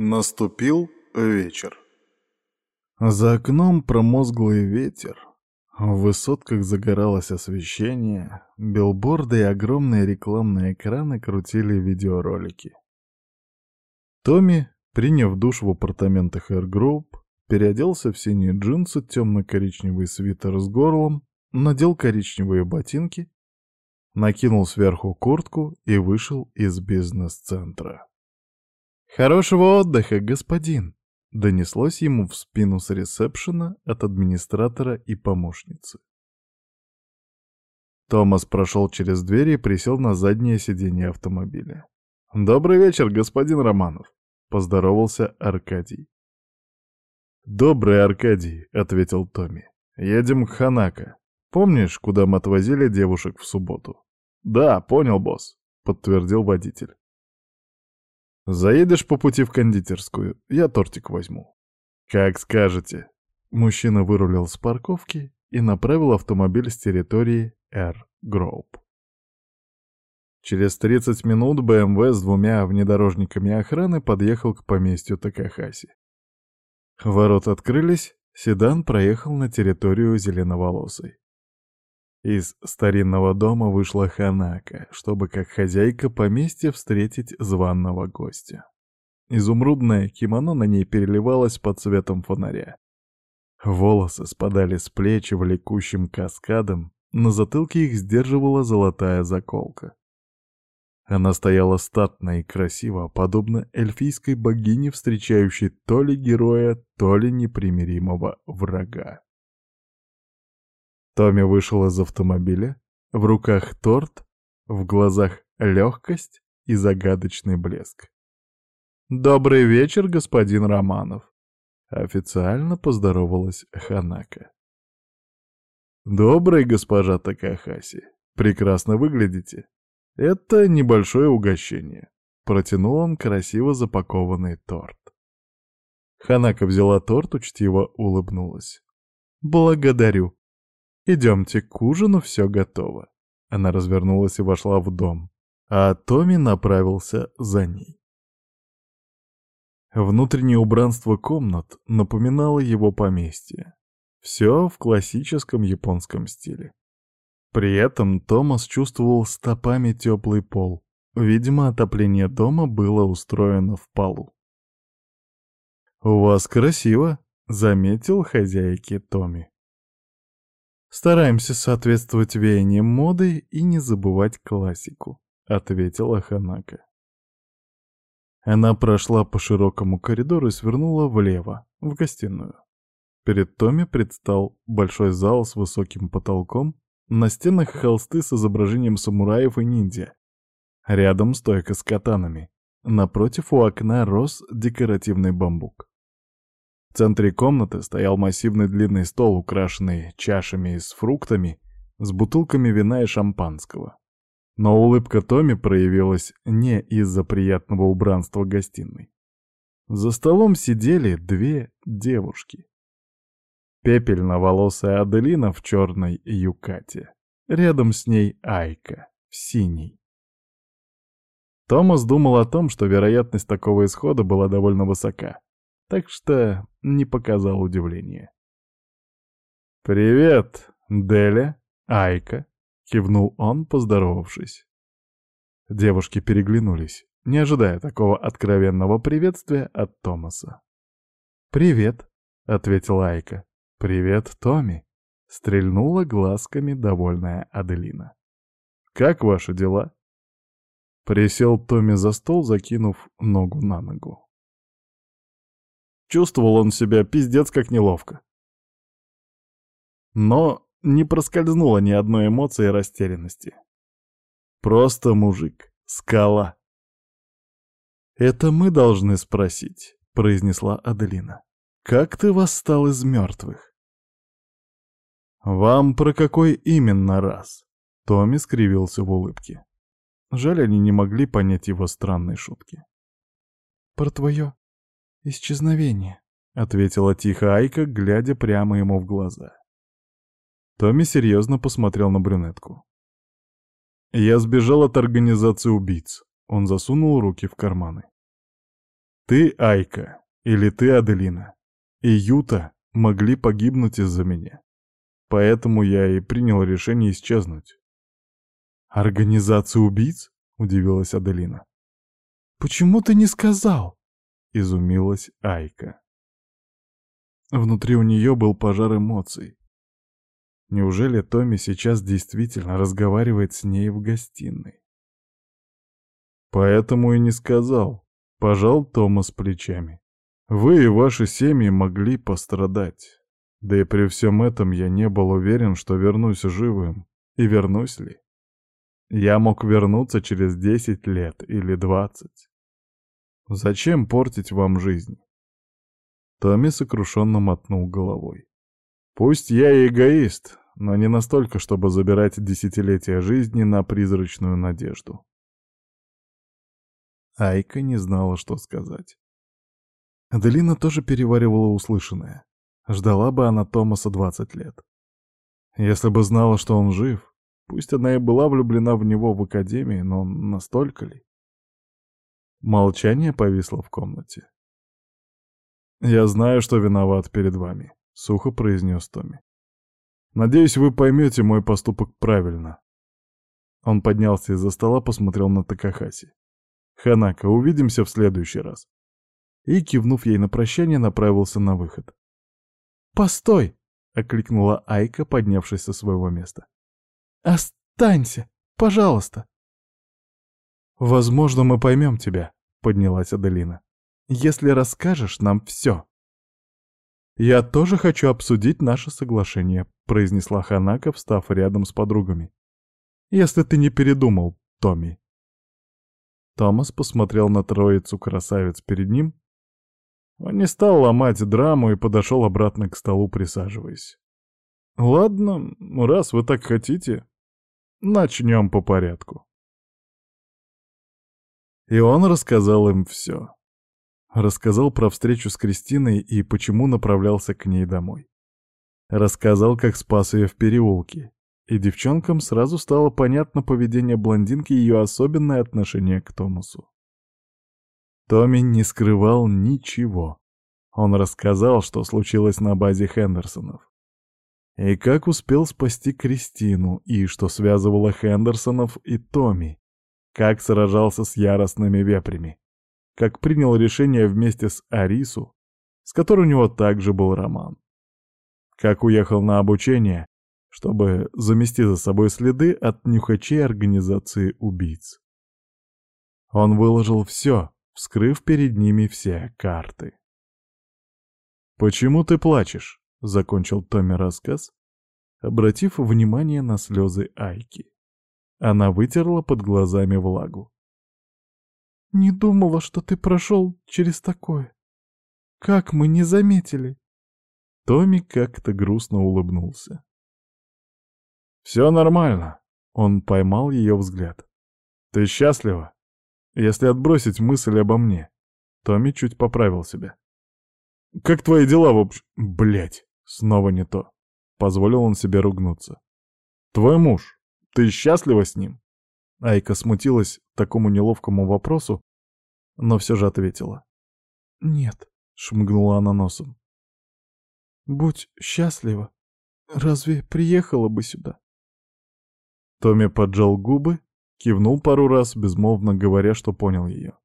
Наступил вечер. За окном промозглый ветер. В высотках загоралось освещение, билборды и огромные рекламные экраны крутили видеоролики. Томми, приняв душ в апартаментах Air Group, переоделся в синие джинсы, темно-коричневый свитер с горлом, надел коричневые ботинки, накинул сверху куртку и вышел из бизнес-центра. «Хорошего отдыха, господин!» — донеслось ему в спину с ресепшена от администратора и помощницы. Томас прошел через дверь и присел на заднее сиденье автомобиля. «Добрый вечер, господин Романов!» — поздоровался Аркадий. «Добрый, Аркадий», — ответил Томми. «Едем к Ханака. Помнишь, куда мы отвозили девушек в субботу?» «Да, понял, босс», — подтвердил водитель. Заедешь по пути в кондитерскую, я тортик возьму. Как скажете. Мужчина вырулил с парковки и направил автомобиль с территории Air Group. Через 30 минут БМВ с двумя внедорожниками охраны подъехал к поместью Такахаси. Ворота открылись, седан проехал на территорию зеленоволосой. Из старинного дома вышла Ханака, чтобы как хозяйка поместья встретить званного гостя. Изумрудное кимоно на ней переливалось под цветом фонаря. Волосы спадали с плеч влекущим каскадом, на затылке их сдерживала золотая заколка. Она стояла статно и красиво, подобно эльфийской богине, встречающей то ли героя, то ли непримиримого врага. Томми вышел из автомобиля, в руках торт, в глазах легкость и загадочный блеск. «Добрый вечер, господин Романов!» Официально поздоровалась Ханака. «Добрый, госпожа Такахаси. Прекрасно выглядите. Это небольшое угощение». Протянул он красиво запакованный торт. Ханака взяла торт, учтиво улыбнулась. «Благодарю», «Идемте к ужину, все готово». Она развернулась и вошла в дом, а Томми направился за ней. Внутреннее убранство комнат напоминало его поместье. Все в классическом японском стиле. При этом Томас чувствовал стопами теплый пол. Видимо, отопление дома было устроено в полу. «У вас красиво», — заметил хозяйки Томми. «Стараемся соответствовать веяниям моды и не забывать классику», — ответила Ханака. Она прошла по широкому коридору и свернула влево, в гостиную. Перед Томи предстал большой зал с высоким потолком, на стенах холсты с изображением самураев и ниндзя. Рядом стойка с катанами. Напротив у окна рос декоративный бамбук. В центре комнаты стоял массивный длинный стол, украшенный чашами с фруктами, с бутылками вина и шампанского. Но улыбка Томи проявилась не из-за приятного убранства гостиной. За столом сидели две девушки. Пепельно-волосая Аделина в черной юкате. Рядом с ней Айка в синей. Томас думал о том, что вероятность такого исхода была довольно высока так что не показал удивления. «Привет, Деля, Айка», — кивнул он, поздоровавшись. Девушки переглянулись, не ожидая такого откровенного приветствия от Томаса. «Привет», — ответила Айка. «Привет, Томми», — стрельнула глазками довольная Аделина. «Как ваши дела?» Присел Томми за стол, закинув ногу на ногу. Чувствовал он себя пиздец как неловко. Но не проскользнуло ни одной эмоции растерянности. Просто мужик, скала. «Это мы должны спросить», — произнесла Аделина. «Как ты восстал из мертвых?» «Вам про какой именно раз?» Томми скривился в улыбке. Жаль, они не могли понять его странные шутки. «Про твое «Исчезновение», — ответила тихо Айка, глядя прямо ему в глаза. Томми серьезно посмотрел на брюнетку. «Я сбежал от организации убийц». Он засунул руки в карманы. Ты, Айка, или ты, Аделина, и Юта могли погибнуть из-за меня. Поэтому я и принял решение исчезнуть. «Организация убийц?» — удивилась Аделина. «Почему ты не сказал?» — изумилась Айка. Внутри у нее был пожар эмоций. Неужели Томми сейчас действительно разговаривает с ней в гостиной? Поэтому и не сказал. Пожал Томас плечами. Вы и ваши семьи могли пострадать. Да и при всем этом я не был уверен, что вернусь живым. И вернусь ли? Я мог вернуться через десять лет или двадцать. Зачем портить вам жизнь? Томми сокрушенно мотнул головой. Пусть я и эгоист, но не настолько, чтобы забирать десятилетия жизни на призрачную надежду. Айка не знала, что сказать. Аделина тоже переваривала услышанное. Ждала бы она Томаса 20 лет. Если бы знала, что он жив, пусть она и была влюблена в него в академии, но настолько ли? Молчание повисло в комнате. «Я знаю, что виноват перед вами», — сухо произнес Томми. «Надеюсь, вы поймете мой поступок правильно». Он поднялся из-за стола, посмотрел на Такахаси. «Ханака, увидимся в следующий раз». И, кивнув ей на прощание, направился на выход. «Постой!» — окликнула Айка, поднявшись со своего места. «Останься! Пожалуйста!» «Возможно, мы поймем тебя», — поднялась Аделина. «Если расскажешь нам все». «Я тоже хочу обсудить наше соглашение», — произнесла Ханака, встав рядом с подругами. «Если ты не передумал, Томми». Томас посмотрел на троицу красавиц перед ним. Он не стал ломать драму и подошел обратно к столу, присаживаясь. «Ладно, раз вы так хотите, начнем по порядку». И он рассказал им все. Рассказал про встречу с Кристиной и почему направлялся к ней домой. Рассказал, как спас ее в переулке, и девчонкам сразу стало понятно поведение блондинки и ее особенное отношение к Томасу. Томми не скрывал ничего. Он рассказал, что случилось на базе Хендерсонов. И как успел спасти Кристину, и что связывало Хендерсонов и Томми. Как сражался с яростными вепрями. Как принял решение вместе с Арису, с которой у него также был роман. Как уехал на обучение, чтобы замести за собой следы от нюхачей организации убийц. Он выложил все, вскрыв перед ними все карты. «Почему ты плачешь?» — закончил Томми рассказ, обратив внимание на слезы Айки. Она вытерла под глазами влагу. «Не думала, что ты прошел через такое. Как мы не заметили?» Томми как-то грустно улыбнулся. «Все нормально», — он поймал ее взгляд. «Ты счастлива? Если отбросить мысль обо мне». Томми чуть поправил себя. «Как твои дела в общем...» Блять, снова не то. Позволил он себе ругнуться. «Твой муж, ты счастлива с ним?» Айка смутилась такому неловкому вопросу, но все же ответила. «Нет», — шмыгнула она носом. «Будь счастлива. Разве приехала бы сюда?» Томми поджал губы, кивнул пару раз, безмолвно говоря, что понял ее.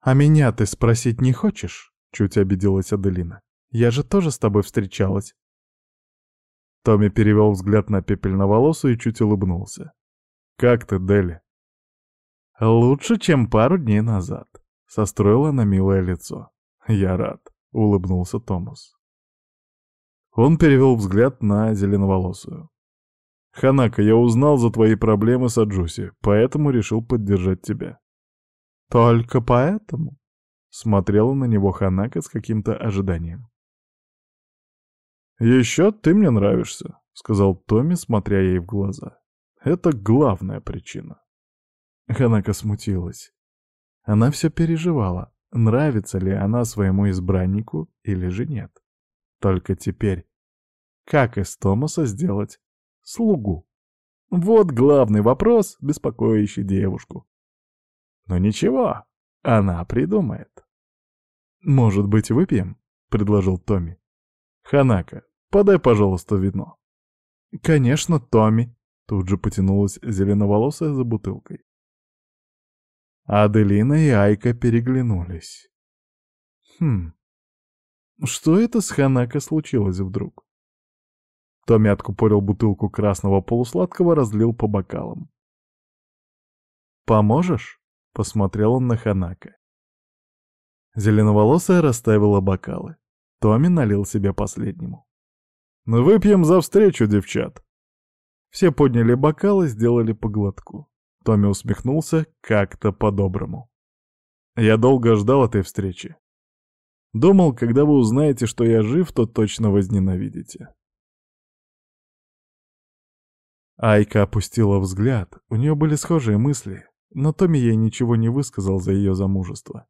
«А меня ты спросить не хочешь?» — чуть обиделась Аделина. «Я же тоже с тобой встречалась». Томми перевел взгляд на пепельноволосую и чуть улыбнулся. «Как ты, Дели?» «Лучше, чем пару дней назад», — состроила на милое лицо. «Я рад», — улыбнулся Томас. Он перевел взгляд на зеленоволосую. «Ханака, я узнал за твои проблемы с Аджуси, поэтому решил поддержать тебя». «Только поэтому?» — смотрела на него Ханака с каким-то ожиданием. «Еще ты мне нравишься», — сказал Томми, смотря ей в глаза. «Это главная причина». Ханака смутилась. Она все переживала, нравится ли она своему избраннику или же нет. Только теперь, как из Томаса сделать слугу? Вот главный вопрос, беспокоящий девушку. Но ничего, она придумает. «Может быть, выпьем?» — предложил Томми. «Ханака, подай, пожалуйста, вино». «Конечно, Томми», — тут же потянулась зеленоволосая за бутылкой. Аделина и Айка переглянулись. «Хм, что это с Ханака случилось вдруг?» Томми откупорил бутылку красного полусладкого, разлил по бокалам. «Поможешь?» — посмотрел он на Ханака. Зеленоволосая расставила бокалы. Томми налил себе последнему. «Ну, выпьем за встречу, девчат!» Все подняли бокалы, сделали по глотку. Томми усмехнулся как-то по-доброму. «Я долго ждал этой встречи. Думал, когда вы узнаете, что я жив, то точно возненавидите. Айка опустила взгляд, у нее были схожие мысли, но Томми ей ничего не высказал за ее замужество.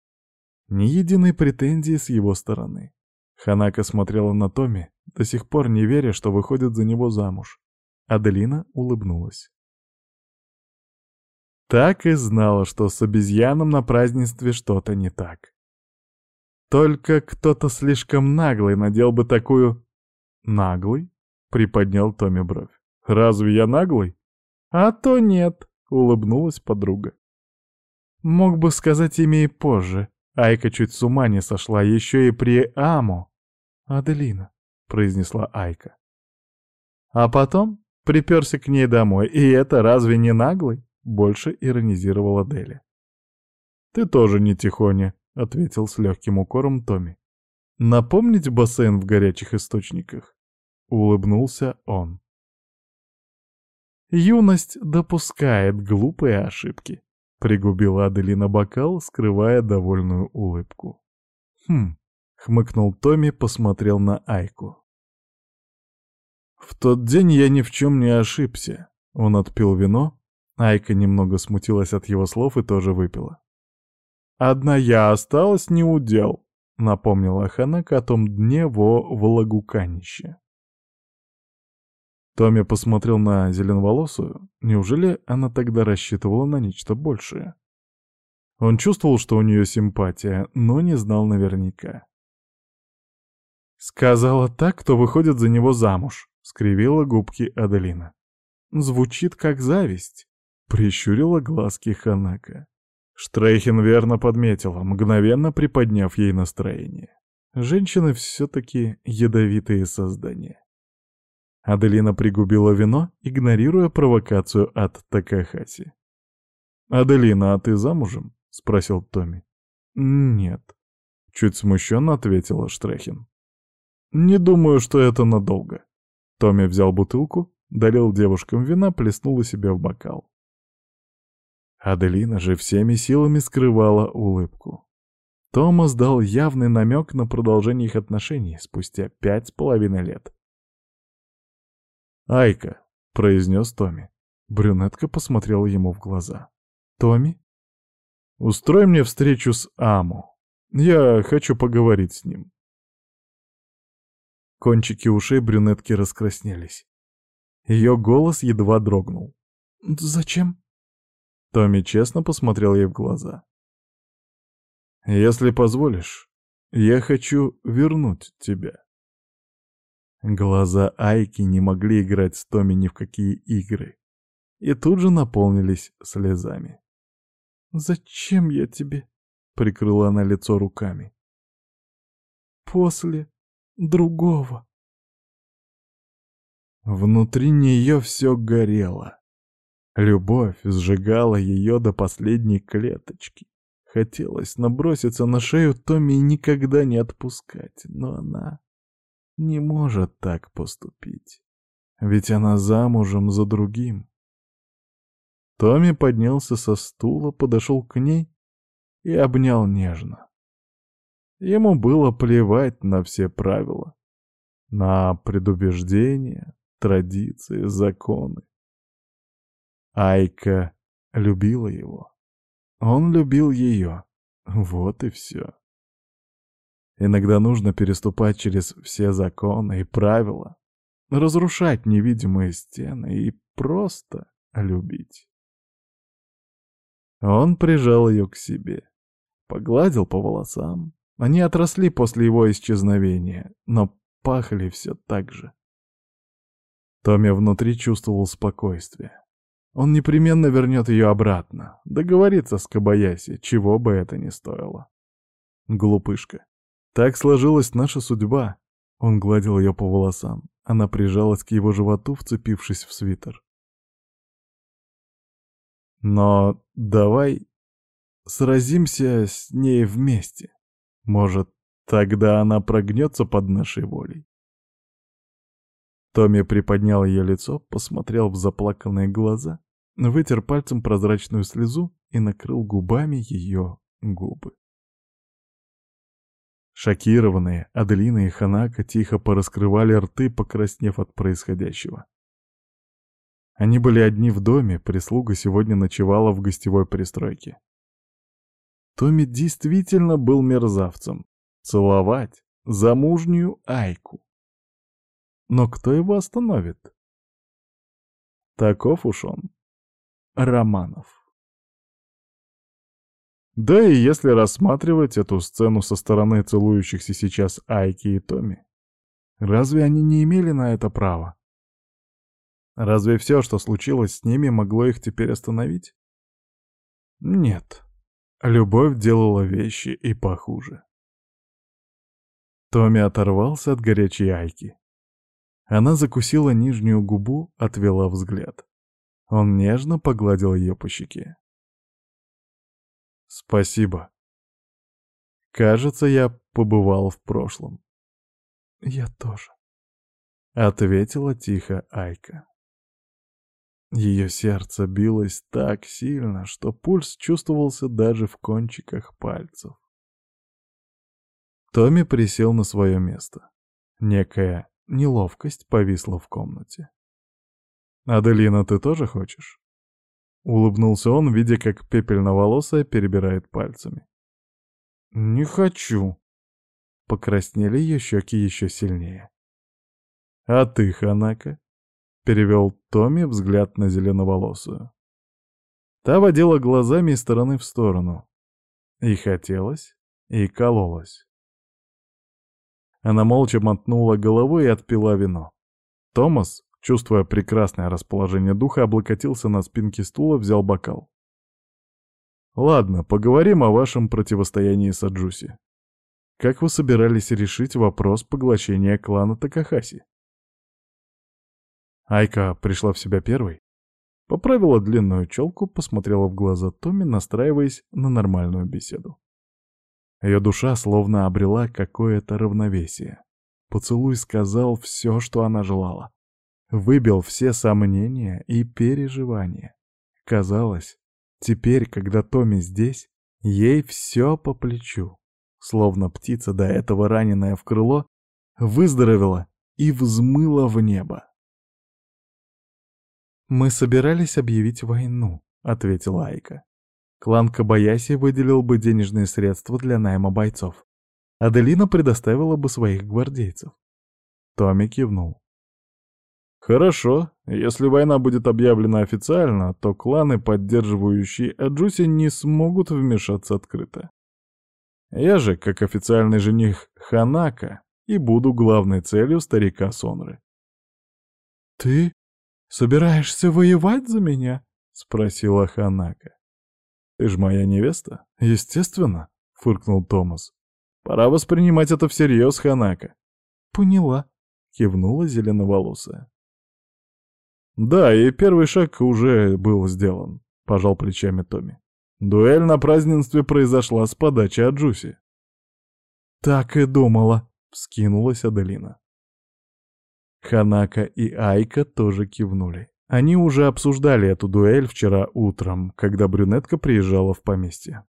Ни единой претензии с его стороны. Ханака смотрела на Томми, до сих пор не веря, что выходит за него замуж. Аделина улыбнулась. Так и знала, что с обезьяном на празднестве что-то не так. Только кто-то слишком наглый надел бы такую... Наглый? Приподнял Томми бровь. Разве я наглый? А то нет, улыбнулась подруга. Мог бы сказать имя и позже. Айка чуть с ума не сошла, еще и при Аму. «Аделина», — произнесла Айка. А потом приперся к ней домой, и это разве не наглый? Больше иронизировала Дели. «Ты тоже не тихоня», — ответил с легким укором Томми. «Напомнить бассейн в горячих источниках?» — улыбнулся он. «Юность допускает глупые ошибки», — пригубила Аделина бокал, скрывая довольную улыбку. «Хм», — хмыкнул Томми, посмотрел на Айку. «В тот день я ни в чем не ошибся». Он отпил вино, Айка немного смутилась от его слов и тоже выпила. «Одна я осталась не удел», — напомнила Ханака о том дне во Вологуканище. Томми посмотрел на зеленоволосую. Неужели она тогда рассчитывала на нечто большее? Он чувствовал, что у нее симпатия, но не знал наверняка. «Сказала так, кто выходит за него замуж», — скривила губки Аделина. «Звучит как зависть», — прищурила глазки Ханака. Штрейхен верно подметила, мгновенно приподняв ей настроение. Женщины все-таки ядовитые создания. Аделина пригубила вино, игнорируя провокацию от Такахаси. «Аделина, а ты замужем?» — спросил Томми. «Нет», — чуть смущенно ответила Штрехин. «Не думаю, что это надолго». Томми взял бутылку, долил девушкам вина, плеснул у себя в бокал. Аделина же всеми силами скрывала улыбку. Томас дал явный намек на продолжение их отношений спустя пять с половиной лет. «Айка», — произнес Томми. Брюнетка посмотрела ему в глаза. «Томми?» «Устрой мне встречу с Аму. Я хочу поговорить с ним». Кончики ушей брюнетки раскраснелись. Ее голос едва дрогнул. «Зачем?» Томми честно посмотрел ей в глаза. «Если позволишь, я хочу вернуть тебя». Глаза Айки не могли играть с Томми ни в какие игры. И тут же наполнились слезами. «Зачем я тебе?» — прикрыла она лицо руками. «После другого». Внутри нее все горело. Любовь сжигала ее до последней клеточки. Хотелось наброситься на шею Томми и никогда не отпускать, но она не может так поступить. Ведь она замужем за другим. Томми поднялся со стула, подошел к ней и обнял нежно. Ему было плевать на все правила, на предубеждения, традиции, законы. Айка любила его. Он любил ее. Вот и все. Иногда нужно переступать через все законы и правила, разрушать невидимые стены и просто любить. Он прижал ее к себе. Погладил по волосам. Они отросли после его исчезновения, но пахли все так же. Томми внутри чувствовал спокойствие. Он непременно вернет ее обратно, договорится с Кабаяси, чего бы это ни стоило. Глупышка. Так сложилась наша судьба. Он гладил ее по волосам. Она прижалась к его животу, вцепившись в свитер. Но давай сразимся с ней вместе. Может, тогда она прогнется под нашей волей. Томми приподнял ее лицо, посмотрел в заплаканные глаза, вытер пальцем прозрачную слезу и накрыл губами ее губы. Шокированные, Аделина и Ханака тихо пораскрывали рты, покраснев от происходящего. Они были одни в доме, прислуга сегодня ночевала в гостевой пристройке. Томми действительно был мерзавцем. Целовать замужнюю Айку. Но кто его остановит? Таков уж он. Романов. Да и если рассматривать эту сцену со стороны целующихся сейчас Айки и Томи, разве они не имели на это права? Разве все, что случилось с ними, могло их теперь остановить? Нет. Любовь делала вещи и похуже. Томми оторвался от горячей Айки. Она закусила нижнюю губу, отвела взгляд. Он нежно погладил ее по щеке. Спасибо. Кажется, я побывал в прошлом. Я тоже. Ответила тихо Айка. Ее сердце билось так сильно, что пульс чувствовался даже в кончиках пальцев. Томми присел на свое место. Некая неловкость повисла в комнате. «Аделина, ты тоже хочешь?» Улыбнулся он, видя, как пепельноволосая перебирает пальцами. «Не хочу». Покраснели ее щеки еще сильнее. «А ты, Ханака?» — перевел Томми взгляд на зеленоволосую. Та водила глазами из стороны в сторону. И хотелось, и кололась. Она молча мотнула головой и отпила вино. Томас, Чувствуя прекрасное расположение духа, облокотился на спинке стула, взял бокал. «Ладно, поговорим о вашем противостоянии с Аджуси. Как вы собирались решить вопрос поглощения клана Такахаси?» Айка пришла в себя первой. Поправила длинную челку, посмотрела в глаза Томми, настраиваясь на нормальную беседу. Ее душа словно обрела какое-то равновесие. Поцелуй сказал все, что она желала выбил все сомнения и переживания. Казалось, теперь, когда Томми здесь, ей все по плечу. Словно птица, до этого раненая в крыло, выздоровела и взмыла в небо. «Мы собирались объявить войну», — ответила Айка. Клан Кабаяси выделил бы денежные средства для найма бойцов. Аделина предоставила бы своих гвардейцев. Томми кивнул. Хорошо, если война будет объявлена официально, то кланы, поддерживающие Аджуси, не смогут вмешаться открыто. Я же, как официальный жених Ханака, и буду главной целью старика Сонры. «Ты собираешься воевать за меня?» — спросила Ханака. «Ты ж моя невеста?» «Естественно», — фыркнул Томас. «Пора воспринимать это всерьез, Ханака». «Поняла», — кивнула зеленоволосая. «Да, и первый шаг уже был сделан», — пожал плечами Томми. «Дуэль на празднестве произошла с подачи от Джуси». «Так и думала», — вскинулась Аделина. Ханака и Айка тоже кивнули. Они уже обсуждали эту дуэль вчера утром, когда брюнетка приезжала в поместье.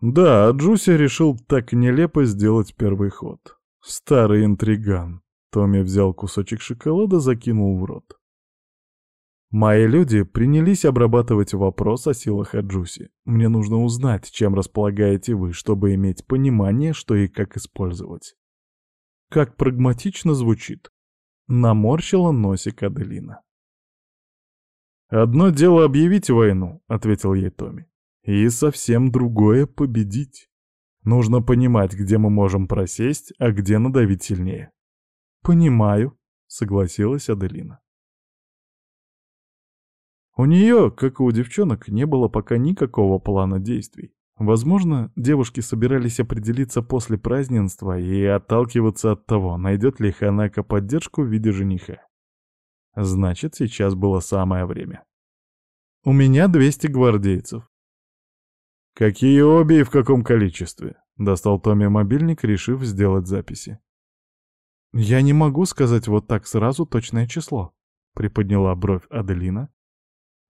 Да, Джуси решил так нелепо сделать первый ход. Старый интриган. Томми взял кусочек шоколада, закинул в рот. Мои люди принялись обрабатывать вопрос о силах Аджуси. Мне нужно узнать, чем располагаете вы, чтобы иметь понимание, что и как использовать. Как прагматично звучит. Наморщила носик Аделина. «Одно дело объявить войну», — ответил ей Томми. И совсем другое — победить. Нужно понимать, где мы можем просесть, а где надавить сильнее. «Понимаю», — согласилась Аделина. У нее, как и у девчонок, не было пока никакого плана действий. Возможно, девушки собирались определиться после празднества и отталкиваться от того, найдет ли Ханака поддержку в виде жениха. Значит, сейчас было самое время. «У меня 200 гвардейцев». «Какие обе и в каком количестве?» — достал Томми мобильник, решив сделать записи. «Я не могу сказать вот так сразу точное число», — приподняла бровь Аделина,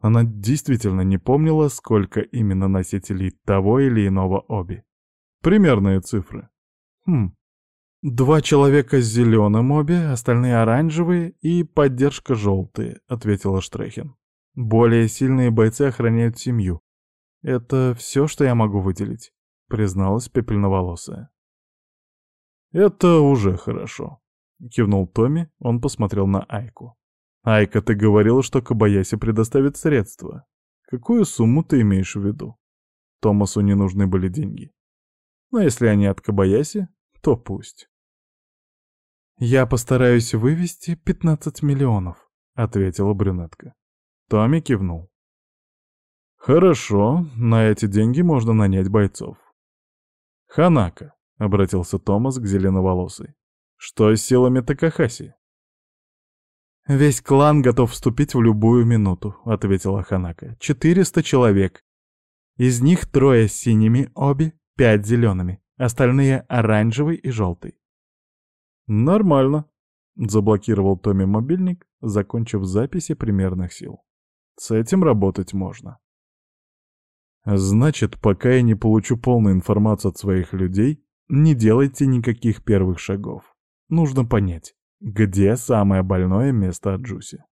она действительно не помнила, сколько именно носителей того или иного оби. Примерные цифры. Хм. «Два человека с зеленым оби, остальные оранжевые и поддержка желтые», — ответила Штрехин. «Более сильные бойцы охраняют семью. Это все, что я могу выделить», — призналась пепельноволосая. «Это уже хорошо», — кивнул Томми, он посмотрел на Айку. Айка, ты говорил, что Кабаяси предоставит средства. Какую сумму ты имеешь в виду? Томасу не нужны были деньги. Но если они от Кабаяси, то пусть. «Я постараюсь вывести 15 миллионов», — ответила брюнетка. Томми кивнул. «Хорошо, на эти деньги можно нанять бойцов». «Ханака», — обратился Томас к зеленоволосой. «Что с силами Такахаси?» «Весь клан готов вступить в любую минуту», — ответила Ханака. «Четыреста человек. Из них трое синими обе, пять зелеными. Остальные — оранжевый и желтый». «Нормально», — заблокировал Томми мобильник, закончив записи примерных сил. «С этим работать можно». «Значит, пока я не получу полную информацию от своих людей, не делайте никаких первых шагов. Нужно понять, где самое больное место Джуси?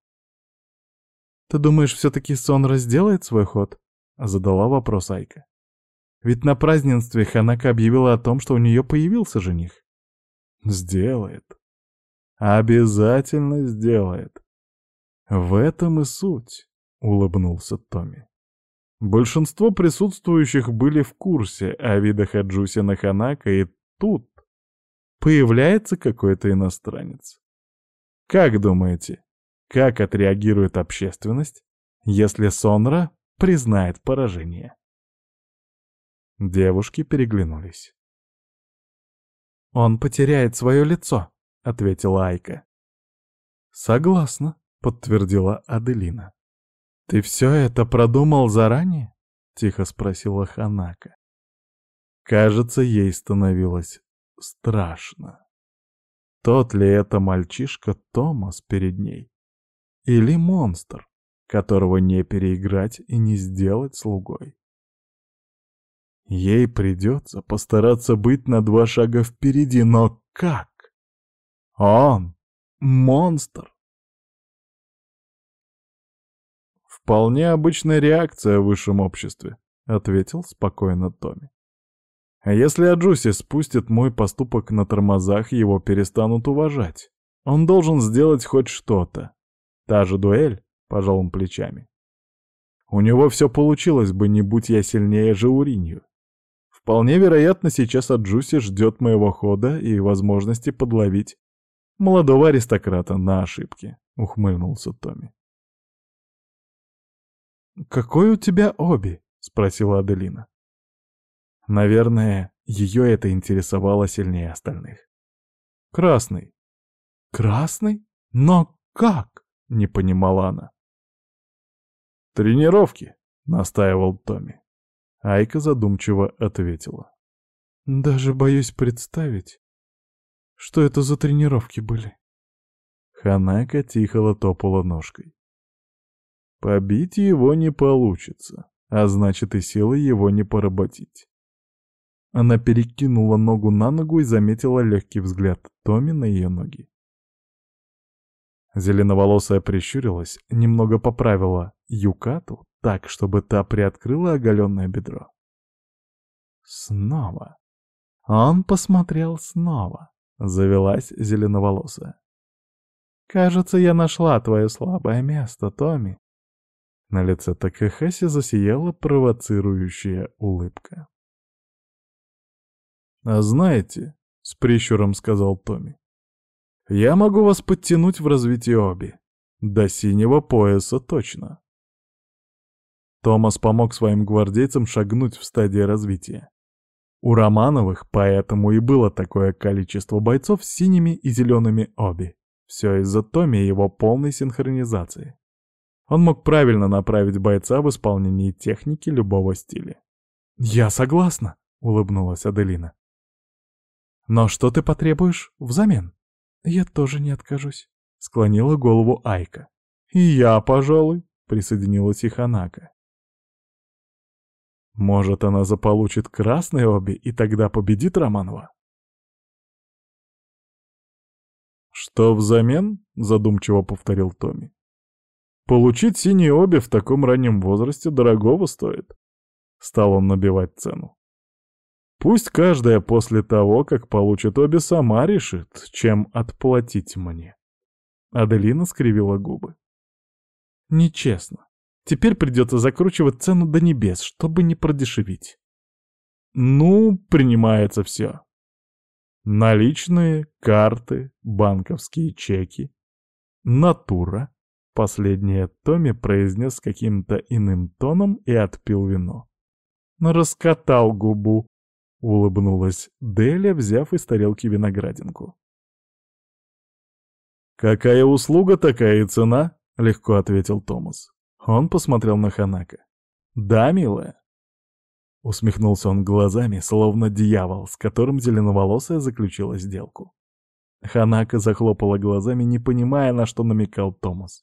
«Ты думаешь, все-таки сон разделает свой ход?» — задала вопрос Айка. «Ведь на празднестве Ханака объявила о том, что у нее появился жених». «Сделает. Обязательно сделает. В этом и суть», — улыбнулся Томми. Большинство присутствующих были в курсе о видах Аджуси на Ханака, и тут появляется какой-то иностранец. Как думаете, как отреагирует общественность, если Сонра признает поражение? Девушки переглянулись. «Он потеряет свое лицо», — ответила Айка. «Согласна», — подтвердила Аделина. «Ты все это продумал заранее?» — тихо спросила Ханака. Кажется, ей становилось страшно. Тот ли это мальчишка Томас перед ней? Или монстр, которого не переиграть и не сделать слугой? Ей придется постараться быть на два шага впереди, но как? Он — монстр. «Вполне обычная реакция в высшем обществе», — ответил спокойно Томми. А если Аджуси спустит мой поступок на тормозах, его перестанут уважать. Он должен сделать хоть что-то. Та же дуэль, пожал он плечами. У него все получилось бы, не будь я сильнее Жауринью. Вполне вероятно, сейчас Аджуси ждет моего хода и возможности подловить молодого аристократа на ошибке, ухмыльнулся Томми. «Какой у тебя оби?» — спросила Аделина. Наверное, ее это интересовало сильнее остальных. «Красный». «Красный? Но как?» — не понимала она. «Тренировки», — настаивал Томми. Айка задумчиво ответила. «Даже боюсь представить, что это за тренировки были». Ханака тихо топала ножкой. Побить его не получится, а значит и силой его не поработить. Она перекинула ногу на ногу и заметила легкий взгляд Томи на ее ноги. Зеленоволосая прищурилась, немного поправила юкату так, чтобы та приоткрыла оголенное бедро. Снова. Он посмотрел снова. Завелась зеленоволосая. «Кажется, я нашла твое слабое место, Томми. На лице Такахаси засияла провоцирующая улыбка. «А знаете, — с прищуром сказал Томми, — я могу вас подтянуть в развитии оби. До синего пояса точно». Томас помог своим гвардейцам шагнуть в стадии развития. У Романовых поэтому и было такое количество бойцов с синими и зелеными оби. Все из-за Томми и его полной синхронизации. Он мог правильно направить бойца в исполнении техники любого стиля. «Я согласна», — улыбнулась Аделина. «Но что ты потребуешь взамен?» «Я тоже не откажусь», — склонила голову Айка. «И я, пожалуй», — присоединилась и Ханака. Может, она заполучит красные обе и тогда победит Романова? «Что взамен?» — задумчиво повторил Томми. «Получить синие обе в таком раннем возрасте дорогого стоит». Стал он набивать цену. «Пусть каждая после того, как получит обе, сама решит, чем отплатить мне». Аделина скривила губы. «Нечестно. Теперь придется закручивать цену до небес, чтобы не продешевить. Ну, принимается все. Наличные, карты, банковские чеки. Натура. Последнее Томми произнес каким-то иным тоном и отпил вино. Раскатал губу, улыбнулась Деля, взяв из тарелки виноградинку. «Какая услуга, такая и цена», — легко ответил Томас. Он посмотрел на Ханака. «Да, милая?» Усмехнулся он глазами, словно дьявол, с которым зеленоволосая заключила сделку. Ханака захлопала глазами, не понимая, на что намекал Томас.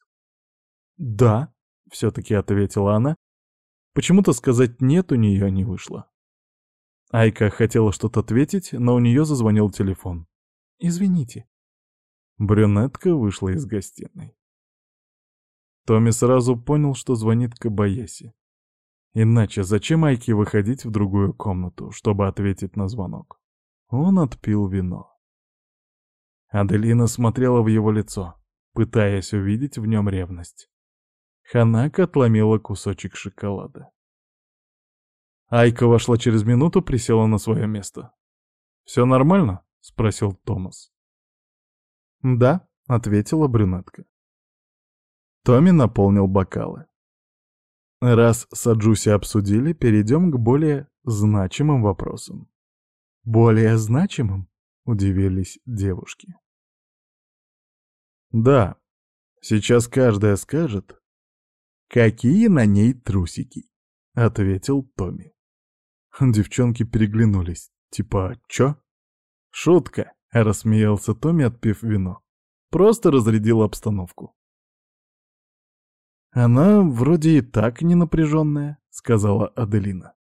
«Да», — все-таки ответила она. Почему-то сказать «нет» у нее не вышло. Айка хотела что-то ответить, но у нее зазвонил телефон. «Извините». Брюнетка вышла из гостиной. Томми сразу понял, что звонит Кабаяси. Иначе зачем Айке выходить в другую комнату, чтобы ответить на звонок? Он отпил вино. Аделина смотрела в его лицо, пытаясь увидеть в нем ревность. Ханака отломила кусочек шоколада. Айка вошла через минуту, присела на свое место. «Все нормально?» — спросил Томас. «Да», — ответила брюнетка. Томми наполнил бокалы. Раз Саджуси обсудили, перейдем к более значимым вопросам. «Более значимым?» — удивились девушки. «Да, сейчас каждая скажет, какие на ней трусики», — ответил Томми. Девчонки переглянулись, типа «чё?» «Шутка», — рассмеялся Томми, отпив вино. «Просто разрядил обстановку». «Она вроде и так не напряженная», — сказала Аделина.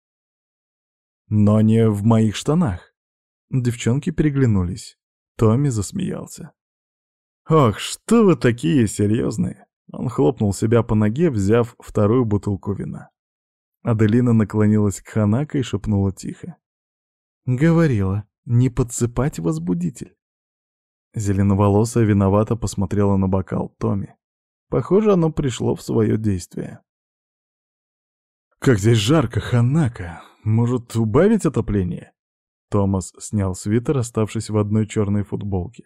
«Но не в моих штанах». Девчонки переглянулись. Томми засмеялся. «Ох, что вы такие серьезные!» Он хлопнул себя по ноге, взяв вторую бутылку вина. Аделина наклонилась к Ханако и шепнула тихо. «Говорила, не подсыпать возбудитель». Зеленоволосая виновато посмотрела на бокал Томми. Похоже, оно пришло в свое действие. «Как здесь жарко, Ханака! Может, убавить отопление?» Томас снял свитер, оставшись в одной черной футболке.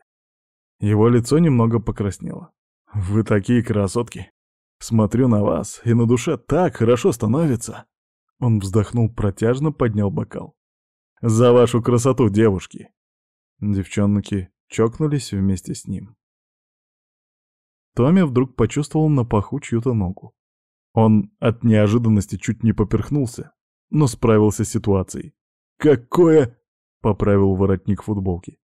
Его лицо немного покраснело. «Вы такие красотки! Смотрю на вас, и на душе так хорошо становится!» Он вздохнул протяжно, поднял бокал. «За вашу красоту, девушки!» Девчонки чокнулись вместе с ним. Томми вдруг почувствовал на паху чью-то ногу. Он от неожиданности чуть не поперхнулся, но справился с ситуацией. «Какое...» — поправил воротник футболки.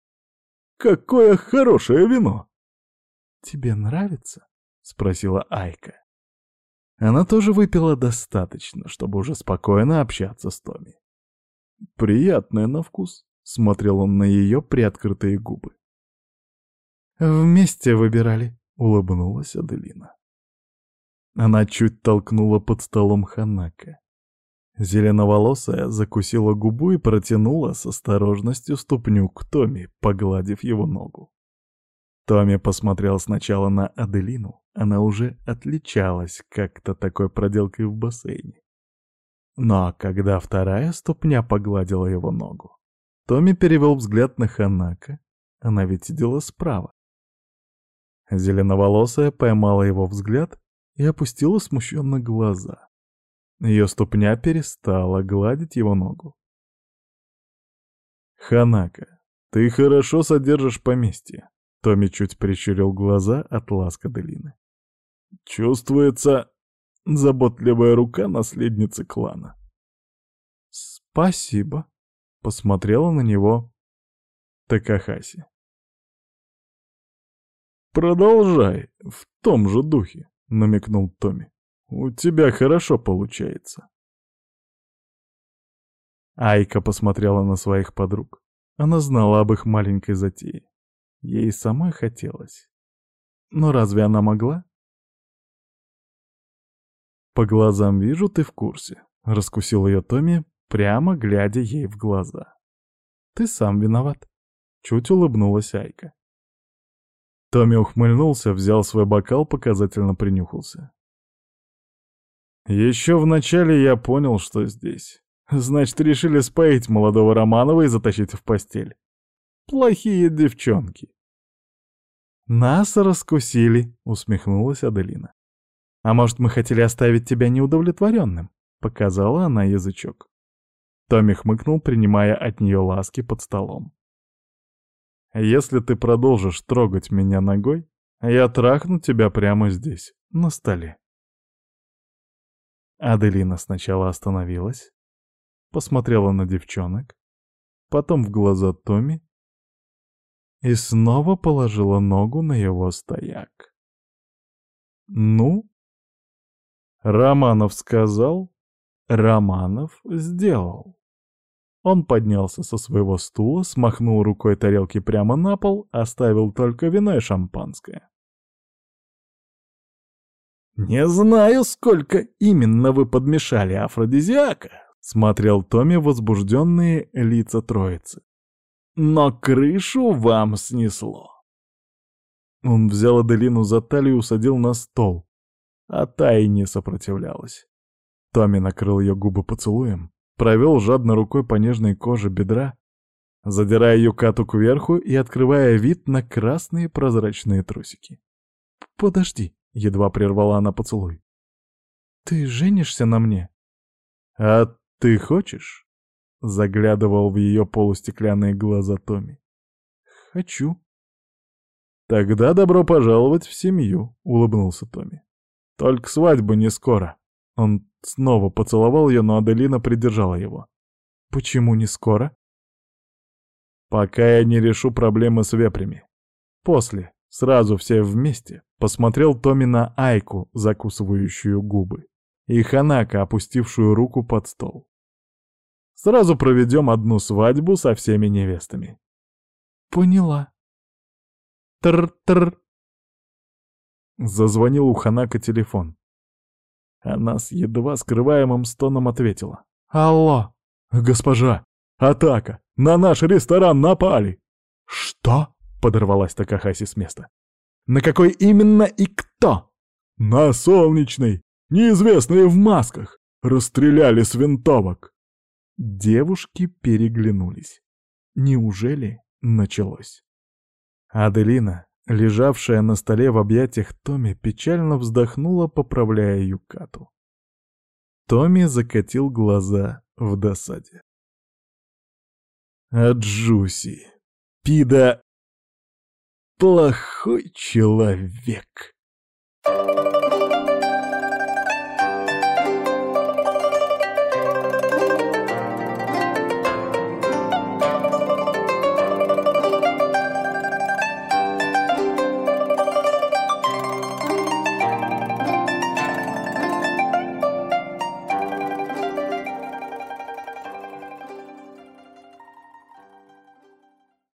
«Какое хорошее вино!» «Тебе нравится?» — спросила Айка. Она тоже выпила достаточно, чтобы уже спокойно общаться с Томми. «Приятное на вкус», — смотрел он на ее приоткрытые губы. «Вместе выбирали», улыбнулась Аделина. Она чуть толкнула под столом Ханака. Зеленоволосая закусила губу и протянула с осторожностью ступню к Томи, погладив его ногу. Томми посмотрел сначала на Аделину. Она уже отличалась как-то такой проделкой в бассейне. Но когда вторая ступня погладила его ногу, Томми перевел взгляд на Ханака. Она ведь сидела справа. Зеленоволосая поймала его взгляд и опустила смущенно глаза. Ее ступня перестала гладить его ногу. «Ханака, ты хорошо содержишь поместье», — Томми чуть прищурил глаза от ласка Делины. «Чувствуется заботливая рука наследницы клана». «Спасибо», — посмотрела на него Такахаси. «Продолжай в том же духе», — намекнул Томми. «У тебя хорошо получается». Айка посмотрела на своих подруг. Она знала об их маленькой затее. Ей самой хотелось. Но разве она могла? «По глазам вижу, ты в курсе», — раскусил ее Томми, прямо глядя ей в глаза. «Ты сам виноват», — чуть улыбнулась Айка. Томми ухмыльнулся, взял свой бокал, показательно принюхался. Еще вначале я понял, что здесь. Значит, решили споить молодого Романова и затащить в постель. Плохие девчонки. «Нас раскусили», — усмехнулась Аделина. «А может, мы хотели оставить тебя неудовлетворенным?» — показала она язычок. Томми хмыкнул, принимая от нее ласки под столом. Если ты продолжишь трогать меня ногой, я трахну тебя прямо здесь, на столе. Аделина сначала остановилась, посмотрела на девчонок, потом в глаза Томи и снова положила ногу на его стояк. Ну? Романов сказал, Романов сделал. Он поднялся со своего стула, смахнул рукой тарелки прямо на пол, оставил только вино и шампанское. «Не знаю, сколько именно вы подмешали афродизиака», — смотрел Томми возбужденные лица троицы. «Но крышу вам снесло». Он взял Аделину за талию и усадил на стол, а та и не сопротивлялась. Томми накрыл ее губы поцелуем, провел жадно рукой по нежной коже бедра, задирая юкату кверху и открывая вид на красные прозрачные трусики. «Подожди», — едва прервала она поцелуй. «Ты женишься на мне?» «А ты хочешь?» — заглядывал в ее полустеклянные глаза Томми. «Хочу». «Тогда добро пожаловать в семью», — улыбнулся Томми. «Только свадьба не скоро». Он снова поцеловал ее, но Аделина придержала его. «Почему не скоро?» «Пока я не решу проблемы с вепрями. После, сразу все вместе», — посмотрел Томми на Айку, закусывающую губы, и Ханака, опустившую руку под стол. «Сразу проведем одну свадьбу со всеми невестами». «Поняла». «Тр-тр». Зазвонил у Ханака телефон. Она с едва скрываемым стоном ответила. «Алло! Госпожа! Атака! На наш ресторан напали!» «Что?» — подорвалась Такахаси с места. «На какой именно и кто?» «На солнечный! Неизвестные в масках! Расстреляли с винтовок!» Девушки переглянулись. Неужели началось? Аделина лежавшая на столе в объятиях Томи, печально вздохнула, поправляя юкату. Томми закатил глаза в досаде. А Джуси, пида, плохой человек.